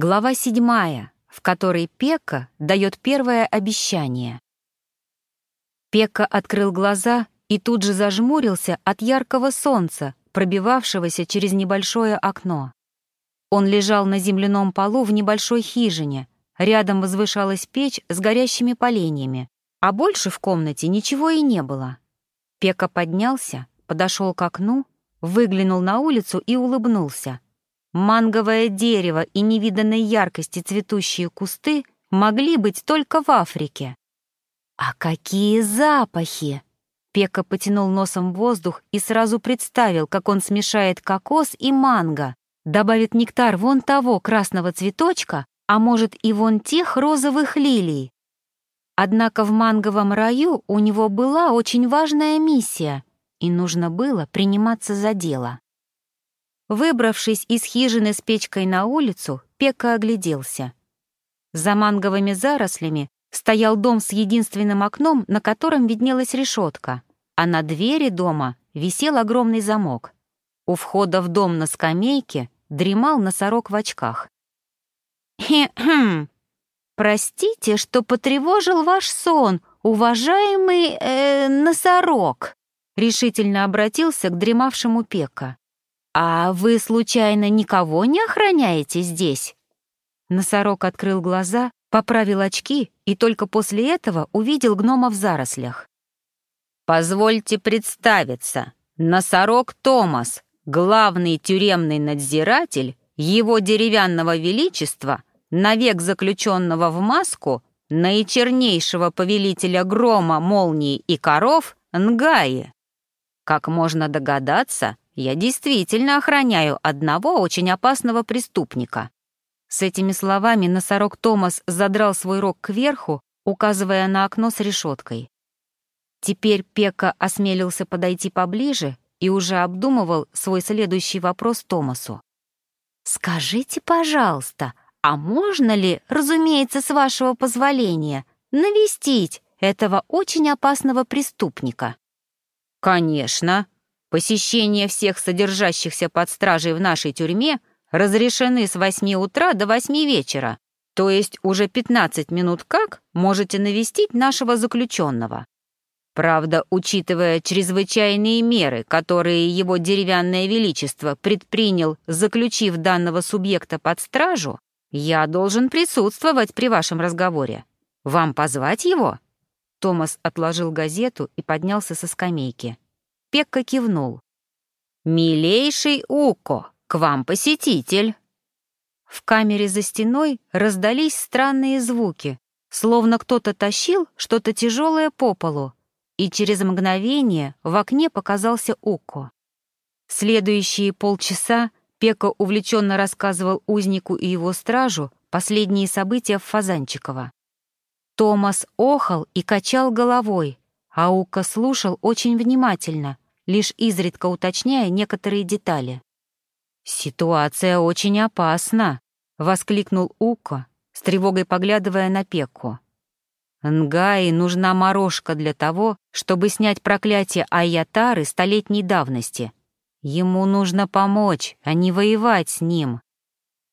Глава седьмая, в которой Пека дает первое обещание. Пека открыл глаза и тут же зажмурился от яркого солнца, пробивавшегося через небольшое окно. Он лежал на земляном полу в небольшой хижине. Рядом возвышалась печь с горящими поленьями, а больше в комнате ничего и не было. Пека поднялся, подошел к окну, выглянул на улицу и улыбнулся — Манговое дерево и невиданной яркости цветущие кусты могли быть только в Африке. А какие запахи! Пека потянул носом воздух и сразу представил, как он смешает кокос и манго, добавит нектар вон того красного цветочка, а может и вон тех розовых лилий. Однако в манговом раю у него была очень важная миссия, и нужно было приниматься за дело. Выбравшись из хижины с печкой на улицу, Пека огляделся. За манговыми зарослями стоял дом с единственным окном, на котором виднелась решетка, а на двери дома висел огромный замок. У входа в дом на скамейке дремал носорог в очках. «Хе-хм! Простите, что потревожил ваш сон, уважаемый э, носорог!» решительно обратился к дремавшему Пека. «А вы, случайно, никого не охраняете здесь?» Носорог открыл глаза, поправил очки и только после этого увидел гнома в зарослях. «Позвольте представиться. Носорог Томас, главный тюремный надзиратель его деревянного величества, навек заключенного в маску, наичернейшего повелителя грома, молнии и коров Нгаи. Как можно догадаться, я действительно охраняю одного очень опасного преступника». С этими словами носорог Томас задрал свой рог кверху, указывая на окно с решеткой. Теперь Пека осмелился подойти поближе и уже обдумывал свой следующий вопрос Томасу. «Скажите, пожалуйста, а можно ли, разумеется, с вашего позволения, навестить этого очень опасного преступника?» «Конечно», Посещение всех содержащихся под стражей в нашей тюрьме разрешены с 8 утра до 8 вечера, то есть уже 15 минут как можете навестить нашего заключенного. Правда, учитывая чрезвычайные меры, которые его деревянное величество предпринял, заключив данного субъекта под стражу, я должен присутствовать при вашем разговоре. Вам позвать его?» Томас отложил газету и поднялся со скамейки. Пекка кивнул. «Милейший Уко, к вам посетитель!» В камере за стеной раздались странные звуки, словно кто-то тащил что-то тяжелое по полу, и через мгновение в окне показался Уко. Следующие полчаса Пека увлеченно рассказывал узнику и его стражу последние события в Фазанчиково. Томас охал и качал головой, Аука слушал очень внимательно, лишь изредка уточняя некоторые детали. «Ситуация очень опасна», — воскликнул Ука, с тревогой поглядывая на Пекку. «Нгаи нужна морожка для того, чтобы снять проклятие Айятары столетней давности. Ему нужно помочь, а не воевать с ним.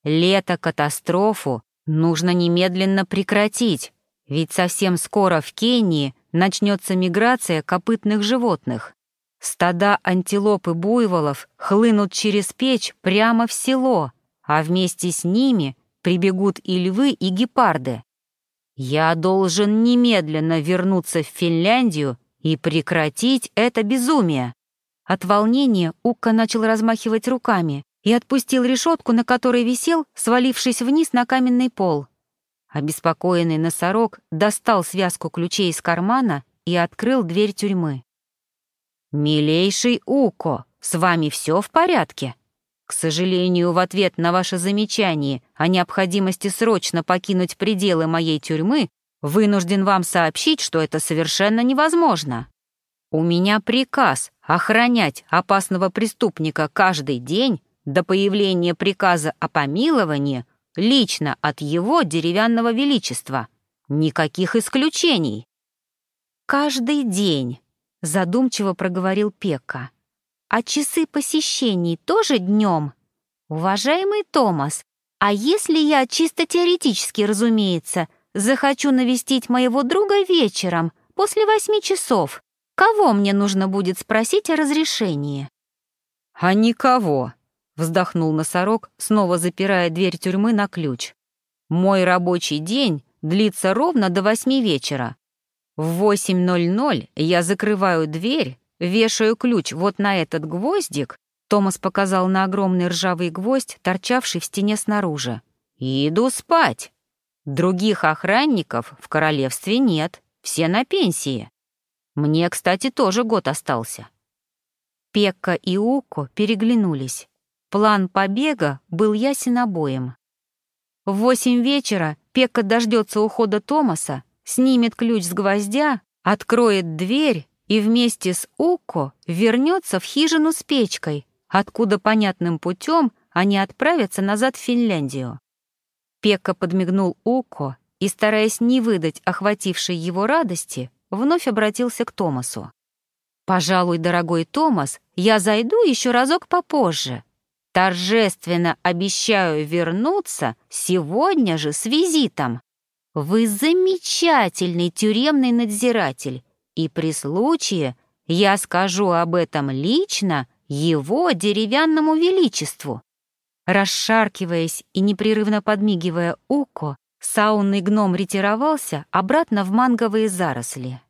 Лето-катастрофу нужно немедленно прекратить, ведь совсем скоро в Кении начнется миграция копытных животных. Стада антилоп и буйволов хлынут через печь прямо в село, а вместе с ними прибегут и львы, и гепарды. Я должен немедленно вернуться в Финляндию и прекратить это безумие. От волнения Укка начал размахивать руками и отпустил решетку, на которой висел, свалившись вниз на каменный пол. Обеспокоенный носорог достал связку ключей из кармана и открыл дверь тюрьмы. «Милейший Уко, с вами все в порядке?» К сожалению, в ответ на ваше замечание о необходимости срочно покинуть пределы моей тюрьмы, вынужден вам сообщить, что это совершенно невозможно. У меня приказ охранять опасного преступника каждый день до появления приказа о помиловании Лично от его деревянного величества. Никаких исключений. «Каждый день», — задумчиво проговорил Пекка. «А часы посещений тоже днем? Уважаемый Томас, А если я чисто теоретически, разумеется, захочу навестить моего друга вечером, после восьми часов, кого мне нужно будет спросить о разрешении?» «А никого», — вздохнул носорог, снова запирая дверь тюрьмы на ключ. «Мой рабочий день длится ровно до восьми вечера. В 8.00 я закрываю дверь, вешаю ключ вот на этот гвоздик, Томас показал на огромный ржавый гвоздь, торчавший в стене снаружи, и иду спать. Других охранников в королевстве нет, все на пенсии. Мне, кстати, тоже год остался. Пекка и Уко переглянулись. План побега был ясен обоим. В восемь вечера Пекка дождется ухода Томаса, снимет ключ с гвоздя, откроет дверь и вместе с Уко вернется в хижину с печкой, откуда понятным путем они отправятся назад в Финляндию. Пекка подмигнул Уко и, стараясь не выдать охватившей его радости, вновь обратился к Томасу. «Пожалуй, дорогой Томас, я зайду еще разок попозже. Торжественно обещаю вернуться сегодня же с визитом. Вы замечательный тюремный надзиратель, и при случае я скажу об этом лично его деревянному величеству. Расшаркиваясь и непрерывно подмигивая Уко, саунный гном ретировался обратно в манговые заросли.